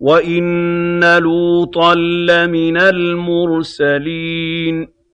وَإِنَّ لُوطًا لَّمِنَ الْمُرْسَلِينَ